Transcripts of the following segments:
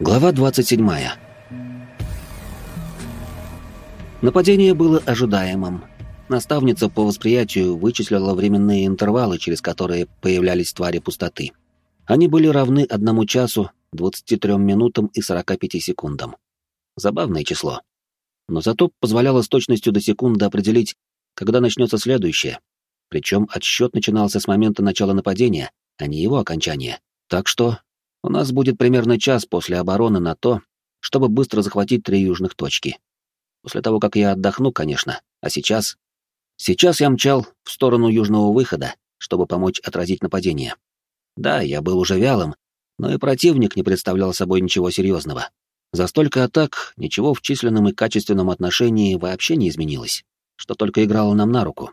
Глава 27. Нападение было ожидаемым. Наставница по восприятию вычислила временные интервалы, через которые появлялись твари пустоты. Они были равны одному часу, 23 минутам и 45 секундам. Забавное число. Но зато позволяло с точностью до секунды определить, когда начнется следующее. Причем отсчет начинался с момента начала нападения, а не его окончания. Так что у нас будет примерно час после обороны на то, чтобы быстро захватить три южных точки. После того, как я отдохну, конечно. А сейчас... Сейчас я мчал в сторону южного выхода, чтобы помочь отразить нападение. Да, я был уже вялым, но и противник не представлял собой ничего серьезного. За столько атак ничего в численном и качественном отношении вообще не изменилось, что только играло нам на руку.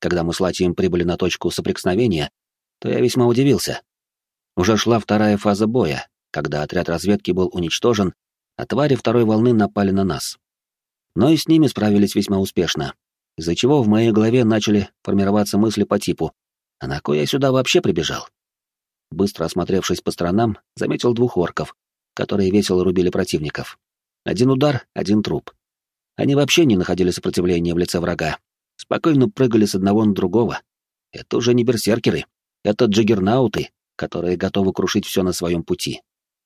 Когда мы с Латием прибыли на точку соприкосновения, то я весьма удивился. Уже шла вторая фаза боя, когда отряд разведки был уничтожен, а твари второй волны напали на нас. Но и с ними справились весьма успешно, из-за чего в моей голове начали формироваться мысли по типу «А на кой я сюда вообще прибежал?» Быстро осмотревшись по сторонам, заметил двух орков, которые весело рубили противников. Один удар, один труп. Они вообще не находили сопротивления в лице врага. Спокойно прыгали с одного на другого. Это уже не берсеркеры, это джиггернауты, которые готовы крушить все на своем пути.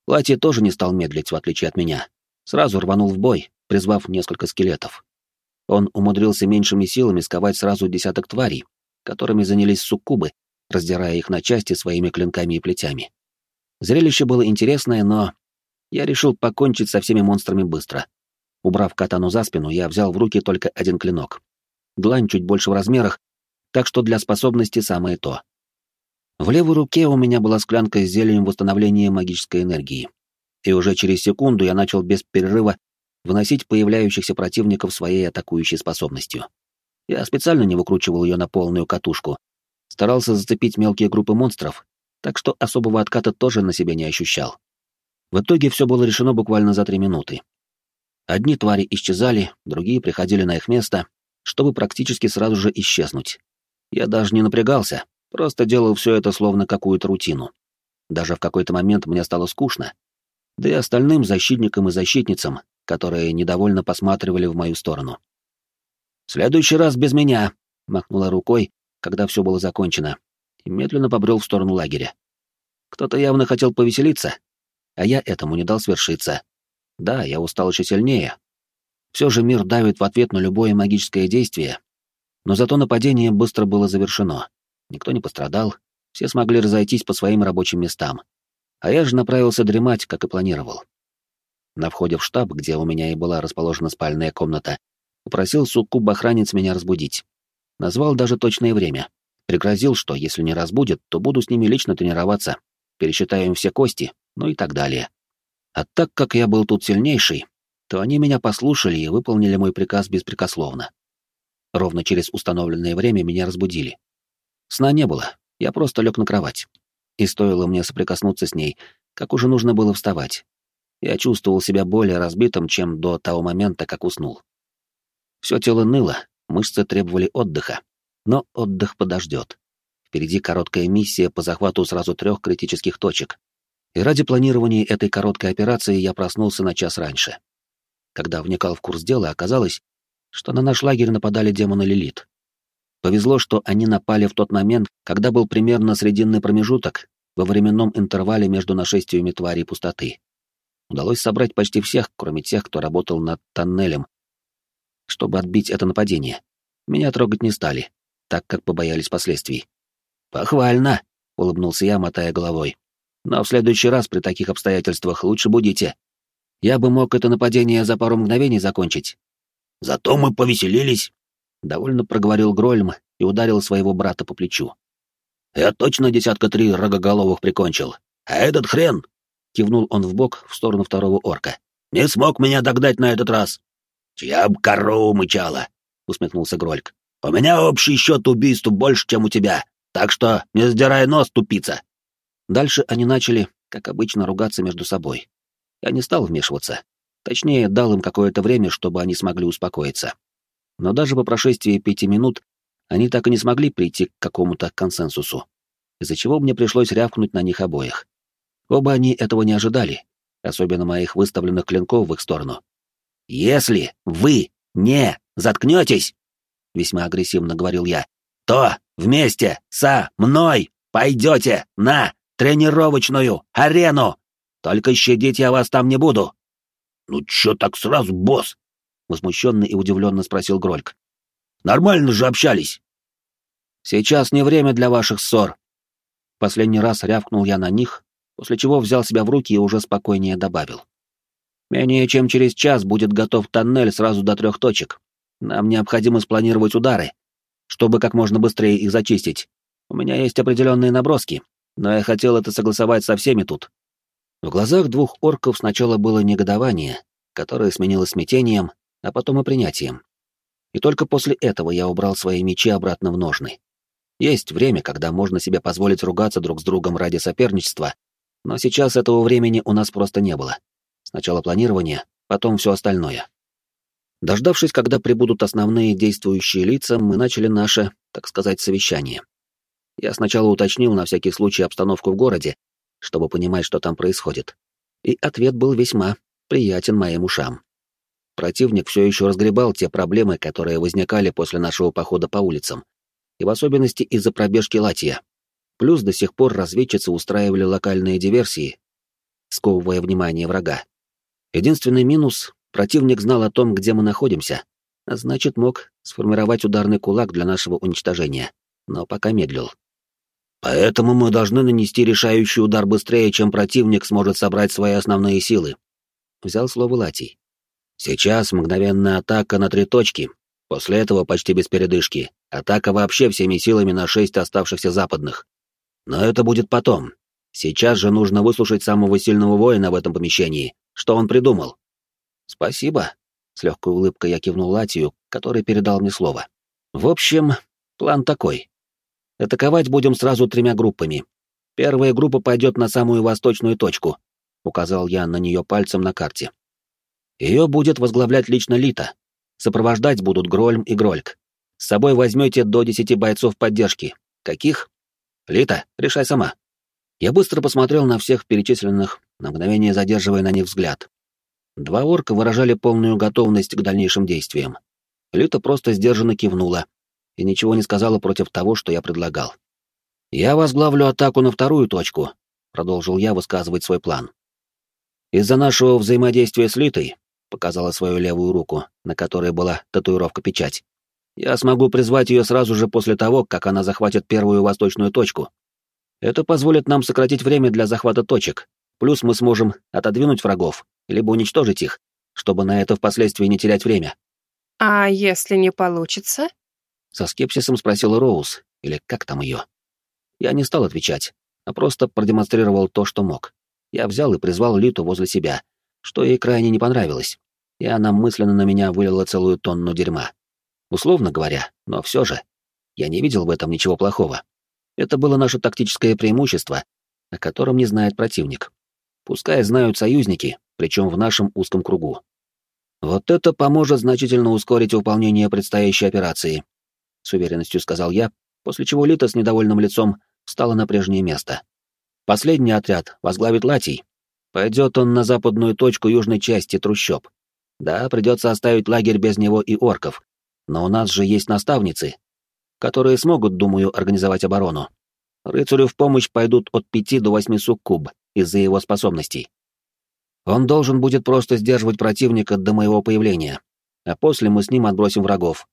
Лати тоже не стал медлить, в отличие от меня. Сразу рванул в бой, призвав несколько скелетов. Он умудрился меньшими силами сковать сразу десяток тварей, которыми занялись суккубы, раздирая их на части своими клинками и плетями. Зрелище было интересное, но я решил покончить со всеми монстрами быстро. Убрав катану за спину, я взял в руки только один клинок. Длань чуть больше в размерах, так что для способности самое то. В левой руке у меня была склянка с зельем восстановления магической энергии. И уже через секунду я начал без перерыва выносить появляющихся противников своей атакующей способностью. Я специально не выкручивал ее на полную катушку. Старался зацепить мелкие группы монстров, так что особого отката тоже на себе не ощущал. В итоге все было решено буквально за три минуты. Одни твари исчезали, другие приходили на их место, чтобы практически сразу же исчезнуть. Я даже не напрягался, Просто делал все это словно какую-то рутину. Даже в какой-то момент мне стало скучно. Да и остальным защитникам и защитницам, которые недовольно посматривали в мою сторону. «В следующий раз без меня», — махнула рукой, когда все было закончено, и медленно побрел в сторону лагеря. Кто-то явно хотел повеселиться, а я этому не дал свершиться. Да, я устал еще сильнее. Все же мир давит в ответ на любое магическое действие, но зато нападение быстро было завершено никто не пострадал, все смогли разойтись по своим рабочим местам. А я же направился дремать, как и планировал. На входе в штаб, где у меня и была расположена спальная комната, попросил суккуб-охранец меня разбудить. Назвал даже точное время. Пригрозил, что если не разбудит, то буду с ними лично тренироваться, пересчитаю им все кости, ну и так далее. А так как я был тут сильнейший, то они меня послушали и выполнили мой приказ беспрекословно. Ровно через установленное время меня разбудили. Сна не было, я просто лег на кровать. И стоило мне соприкоснуться с ней, как уже нужно было вставать. Я чувствовал себя более разбитым, чем до того момента, как уснул. Все тело ныло, мышцы требовали отдыха. Но отдых подождет. Впереди короткая миссия по захвату сразу трех критических точек. И ради планирования этой короткой операции я проснулся на час раньше. Когда вникал в курс дела, оказалось, что на наш лагерь нападали демоны Лилит. Повезло, что они напали в тот момент, когда был примерно срединный промежуток во временном интервале между нашествиями тварей пустоты. Удалось собрать почти всех, кроме тех, кто работал над тоннелем, чтобы отбить это нападение. Меня трогать не стали, так как побоялись последствий. «Похвально!» — улыбнулся я, мотая головой. «Но в следующий раз при таких обстоятельствах лучше будете. Я бы мог это нападение за пару мгновений закончить». «Зато мы повеселились», Довольно проговорил Грольм и ударил своего брата по плечу. «Я точно десятка три рогоголовых прикончил. А этот хрен!» — кивнул он в бок в сторону второго орка. «Не смог меня догнать на этот раз!» «Чья б корову мычала!» — усмехнулся Грольк. «У меня общий счет убийств больше, чем у тебя, так что не сдирай нос, тупица!» Дальше они начали, как обычно, ругаться между собой. Я не стал вмешиваться. Точнее, дал им какое-то время, чтобы они смогли успокоиться но даже по прошествии пяти минут они так и не смогли прийти к какому-то консенсусу, из-за чего мне пришлось рявкнуть на них обоих. Оба они этого не ожидали, особенно моих выставленных клинков в их сторону. «Если вы не заткнетесь, — весьма агрессивно говорил я, — то вместе со мной пойдете на тренировочную арену. Только щадить я вас там не буду. «Ну чё так сразу, босс?» — возмущенно и удивленно спросил Грольк. «Нормально же общались». «Сейчас не время для ваших ссор». Последний раз рявкнул я на них, после чего взял себя в руки и уже спокойнее добавил. «Менее чем через час будет готов тоннель сразу до трех точек. Нам необходимо спланировать удары, чтобы как можно быстрее их зачистить. У меня есть определенные наброски, но я хотел это согласовать со всеми тут. В глазах двух орков сначала было негодование, которое сменилось смятением, а потом и принятием. И только после этого я убрал свои мечи обратно в ножны. Есть время, когда можно себе позволить ругаться друг с другом ради соперничества, но сейчас этого времени у нас просто не было. Сначала планирование, потом все остальное. Дождавшись, когда прибудут основные действующие лица, мы начали наше, так сказать, совещание. Я сначала уточнил на всякий случай обстановку в городе, чтобы понимать, что там происходит. И ответ был весьма приятен моим ушам. Противник все еще разгребал те проблемы, которые возникали после нашего похода по улицам, и в особенности из-за пробежки Латия. Плюс до сих пор разведчицы устраивали локальные диверсии, сковывая внимание врага. Единственный минус — противник знал о том, где мы находимся, а значит, мог сформировать ударный кулак для нашего уничтожения, но пока медлил. Поэтому мы должны нанести решающий удар быстрее, чем противник сможет собрать свои основные силы. Взял слово Латий. Сейчас мгновенная атака на три точки. После этого почти без передышки. Атака вообще всеми силами на шесть оставшихся западных. Но это будет потом. Сейчас же нужно выслушать самого сильного воина в этом помещении. Что он придумал? Спасибо. С легкой улыбкой я кивнул Латию, который передал мне слово. В общем, план такой. Атаковать будем сразу тремя группами. Первая группа пойдет на самую восточную точку, указал я на нее пальцем на карте. Ее будет возглавлять лично Лита. Сопровождать будут Грольм и Грольк. С собой возьмете до десяти бойцов поддержки. Каких? Лита, решай сама. Я быстро посмотрел на всех перечисленных, на мгновение задерживая на них взгляд. Два орка выражали полную готовность к дальнейшим действиям. Лита просто сдержанно кивнула, и ничего не сказала против того, что я предлагал. «Я возглавлю атаку на вторую точку», — продолжил я высказывать свой план. «Из-за нашего взаимодействия с Литой», — показала свою левую руку, на которой была татуировка-печать, «я смогу призвать ее сразу же после того, как она захватит первую восточную точку. Это позволит нам сократить время для захвата точек, плюс мы сможем отодвинуть врагов, либо уничтожить их, чтобы на это впоследствии не терять время». «А если не получится?» Со скепсисом спросила Роуз, или как там ее. Я не стал отвечать, а просто продемонстрировал то, что мог. Я взял и призвал Литу возле себя, что ей крайне не понравилось, и она мысленно на меня вылила целую тонну дерьма. Условно говоря, но все же, я не видел в этом ничего плохого. Это было наше тактическое преимущество, о котором не знает противник. Пускай знают союзники, причем в нашем узком кругу. Вот это поможет значительно ускорить выполнение предстоящей операции, с уверенностью сказал я, после чего Лита с недовольным лицом встала на прежнее место. Последний отряд возглавит Латий. Пойдет он на западную точку южной части трущоб. Да, придется оставить лагерь без него и орков, но у нас же есть наставницы, которые смогут, думаю, организовать оборону. Рыцарю в помощь пойдут от пяти до восьми суккуб из-за его способностей. Он должен будет просто сдерживать противника до моего появления, а после мы с ним отбросим врагов,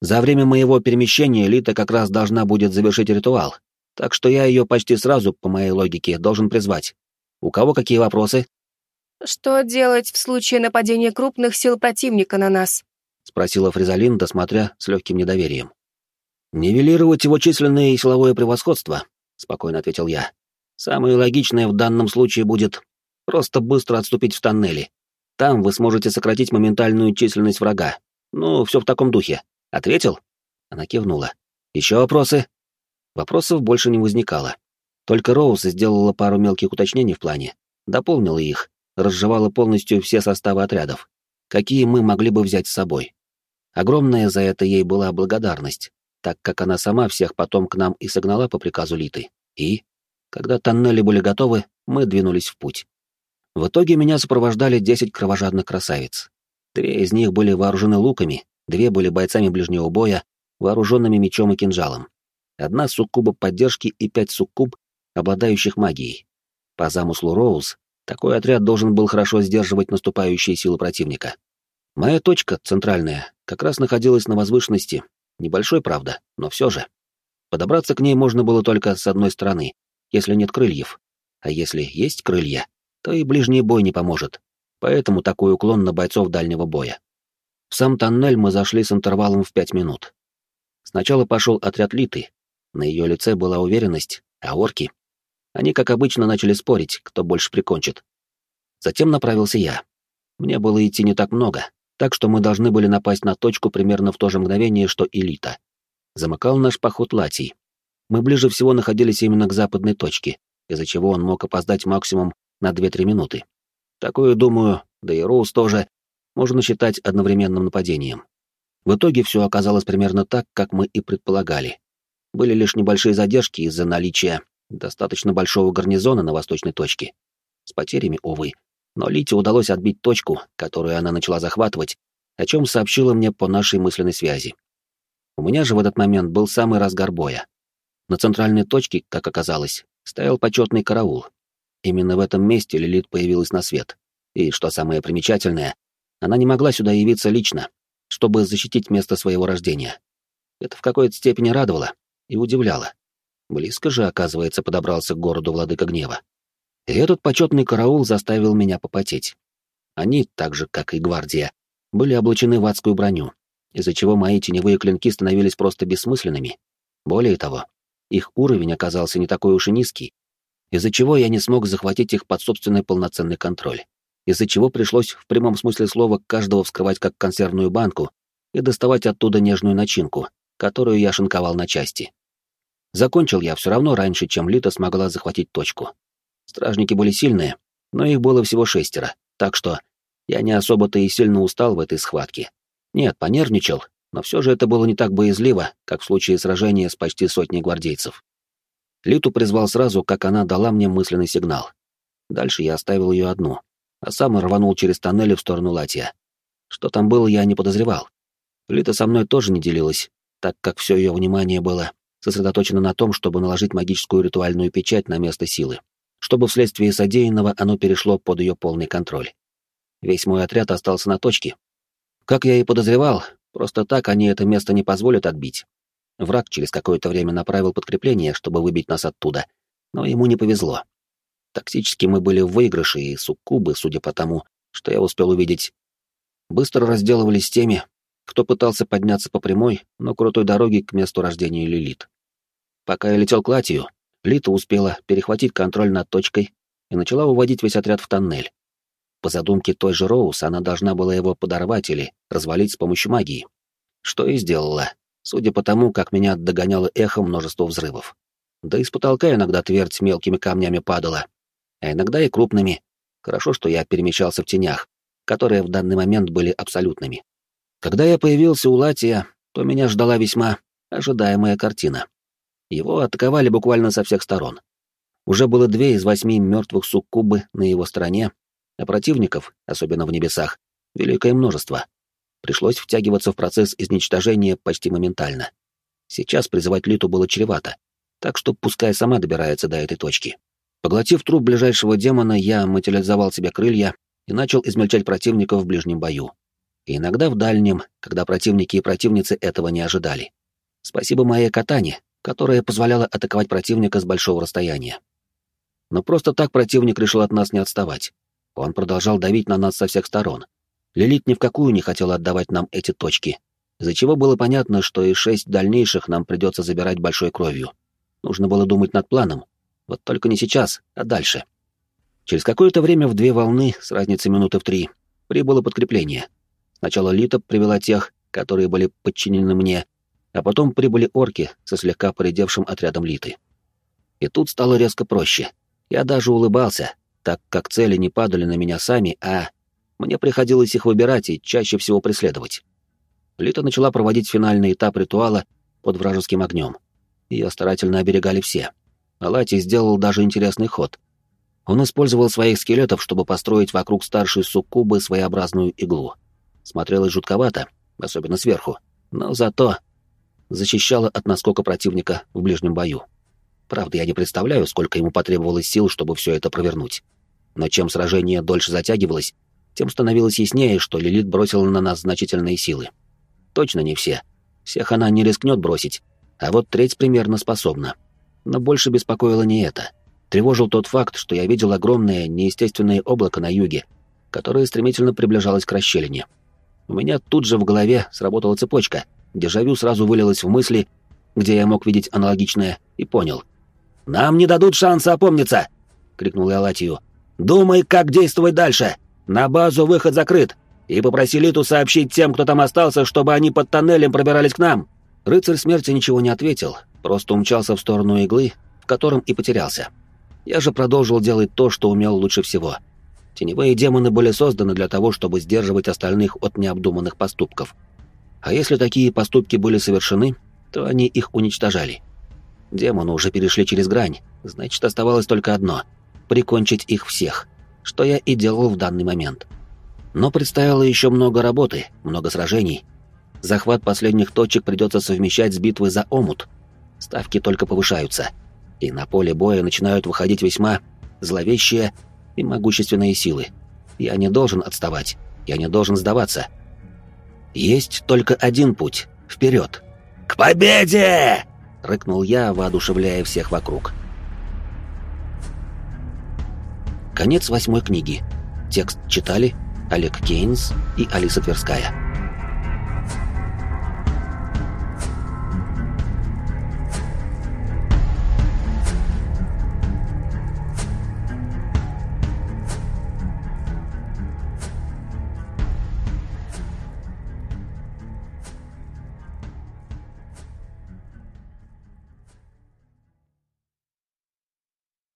за время моего перемещения Лита как раз должна будет завершить ритуал, так что я ее почти сразу, по моей логике, должен призвать. У кого какие вопросы? «Что делать в случае нападения крупных сил противника на нас?» — спросила Фризалин, досмотря с легким недоверием. «Нивелировать его численное и силовое превосходство», — спокойно ответил я. «Самое логичное в данном случае будет просто быстро отступить в тоннели. Там вы сможете сократить моментальную численность врага. Ну, все в таком духе. Ответил? Она кивнула. Еще вопросы? Вопросов больше не возникало. Только Роуз сделала пару мелких уточнений в плане, дополнила их, разжевала полностью все составы отрядов, какие мы могли бы взять с собой. Огромная за это ей была благодарность, так как она сама всех потом к нам и согнала по приказу Литы. И, когда тоннели были готовы, мы двинулись в путь. В итоге меня сопровождали десять кровожадных красавиц. Две из них были вооружены луками, две были бойцами ближнего боя, вооруженными мечом и кинжалом. Одна суккуба поддержки и пять суккуб, обладающих магией. По замыслу Роуз, такой отряд должен был хорошо сдерживать наступающие силы противника. Моя точка, центральная, как раз находилась на возвышенности, небольшой, правда, но все же. Подобраться к ней можно было только с одной стороны, если нет крыльев. А если есть крылья, то и ближний бой не поможет. Поэтому такой уклон на бойцов дальнего боя. В сам тоннель мы зашли с интервалом в пять минут. Сначала пошел отряд Литы. На ее лице была уверенность, а орки... Они, как обычно, начали спорить, кто больше прикончит. Затем направился я. Мне было идти не так много, так что мы должны были напасть на точку примерно в то же мгновение, что и Лита замыкал наш поход Латий. Мы ближе всего находились именно к западной точке, из-за чего он мог опоздать максимум на 2-3 минуты. Такое, думаю, да и Роуз тоже, можно считать одновременным нападением. В итоге все оказалось примерно так, как мы и предполагали. Были лишь небольшие задержки из-за наличия достаточно большого гарнизона на восточной точке. С потерями, увы. Но Лите удалось отбить точку, которую она начала захватывать, о чем сообщила мне по нашей мысленной связи. У меня же в этот момент был самый разгар боя. На центральной точке, как оказалось, стоял почетный караул. Именно в этом месте Лилит появилась на свет. И, что самое примечательное, она не могла сюда явиться лично, чтобы защитить место своего рождения. Это в какой-то степени радовало и удивляло. Близко же, оказывается, подобрался к городу Владыка Гнева. И этот почетный караул заставил меня попотеть. Они, так же, как и гвардия, были облачены в адскую броню, из-за чего мои теневые клинки становились просто бессмысленными. Более того, их уровень оказался не такой уж и низкий, из-за чего я не смог захватить их под собственный полноценный контроль, из-за чего пришлось в прямом смысле слова каждого вскрывать как консервную банку и доставать оттуда нежную начинку, которую я шинковал на части. Закончил я все равно раньше, чем Лита смогла захватить точку. Стражники были сильные, но их было всего шестеро, так что я не особо-то и сильно устал в этой схватке. Нет, понервничал, но все же это было не так боязливо, как в случае сражения с почти сотней гвардейцев. Литу призвал сразу, как она дала мне мысленный сигнал. Дальше я оставил ее одну, а сам рванул через тоннели в сторону Латия. Что там было, я не подозревал. Лита со мной тоже не делилась, так как все ее внимание было сосредоточено на том, чтобы наложить магическую ритуальную печать на место силы, чтобы вследствие содеянного оно перешло под ее полный контроль. Весь мой отряд остался на точке, как я и подозревал, просто так они это место не позволят отбить. Враг через какое-то время направил подкрепление, чтобы выбить нас оттуда, но ему не повезло. Тактически мы были в выигрыше, и суккубы, судя по тому, что я успел увидеть, быстро разделывались с теми, кто пытался подняться по прямой, но крутой дороге к месту рождения Лилит. Пока я летел к Латию, Лита успела перехватить контроль над точкой и начала уводить весь отряд в тоннель. По задумке той же Роуз, она должна была его подорвать или развалить с помощью магии. Что и сделала, судя по тому, как меня догоняло эхо множество взрывов. Да и с потолка иногда твердь мелкими камнями падала, а иногда и крупными. Хорошо, что я перемещался в тенях, которые в данный момент были абсолютными. Когда я появился у Латия, то меня ждала весьма ожидаемая картина. Его атаковали буквально со всех сторон. Уже было две из восьми мертвых суккубы на его стороне, а противников, особенно в небесах, великое множество. Пришлось втягиваться в процесс изничтожения почти моментально. Сейчас призывать Литу было чревато, так что пускай сама добирается до этой точки. Поглотив труп ближайшего демона, я материализовал себе крылья и начал измельчать противников в ближнем бою. И иногда в дальнем, когда противники и противницы этого не ожидали. Спасибо моей катане, которая позволяла атаковать противника с большого расстояния. Но просто так противник решил от нас не отставать. Он продолжал давить на нас со всех сторон. Лилит ни в какую не хотела отдавать нам эти точки, из-за чего было понятно, что и шесть дальнейших нам придется забирать большой кровью. Нужно было думать над планом. Вот только не сейчас, а дальше. Через какое-то время в две волны, с разницей минуты в три, прибыло подкрепление. Сначала Лита привела тех, которые были подчинены мне, а потом прибыли орки со слегка поредевшим отрядом Литы. И тут стало резко проще. Я даже улыбался, так как цели не падали на меня сами, а мне приходилось их выбирать и чаще всего преследовать. Лита начала проводить финальный этап ритуала под вражеским огнем. Ее старательно оберегали все. Алати сделал даже интересный ход. Он использовал своих скелетов, чтобы построить вокруг старшей суккубы своеобразную иглу. Смотрелось жутковато, особенно сверху, но зато защищало от наскока противника в ближнем бою. Правда, я не представляю, сколько ему потребовалось сил, чтобы все это провернуть. Но чем сражение дольше затягивалось, тем становилось яснее, что Лилит бросила на нас значительные силы. Точно не все. Всех она не рискнет бросить, а вот треть примерно способна. Но больше беспокоило не это. Тревожил тот факт, что я видел огромное, неестественное облако на юге, которое стремительно приближалось к расщелине. У меня тут же в голове сработала цепочка. Дежавю сразу вылилось в мысли, где я мог видеть аналогичное, и понял. «Нам не дадут шанса опомниться!» — крикнул я Латию. «Думай, как действовать дальше! На базу выход закрыт! И попроси Литу сообщить тем, кто там остался, чтобы они под тоннелем пробирались к нам!» Рыцарь смерти ничего не ответил, просто умчался в сторону иглы, в котором и потерялся. Я же продолжил делать то, что умел лучше всего. Теневые демоны были созданы для того, чтобы сдерживать остальных от необдуманных поступков. А если такие поступки были совершены, то они их уничтожали. Демоны уже перешли через грань, значит, оставалось только одно — прикончить их всех, что я и делал в данный момент. Но предстояло еще много работы, много сражений. Захват последних точек придется совмещать с битвой за омут. Ставки только повышаются, и на поле боя начинают выходить весьма зловещие и могущественные силы. Я не должен отставать, я не должен сдаваться. Есть только один путь — вперед. «К победе!» — рыкнул я, воодушевляя всех вокруг. Конец восьмой книги. Текст читали Олег Кейнс и Алиса Тверская.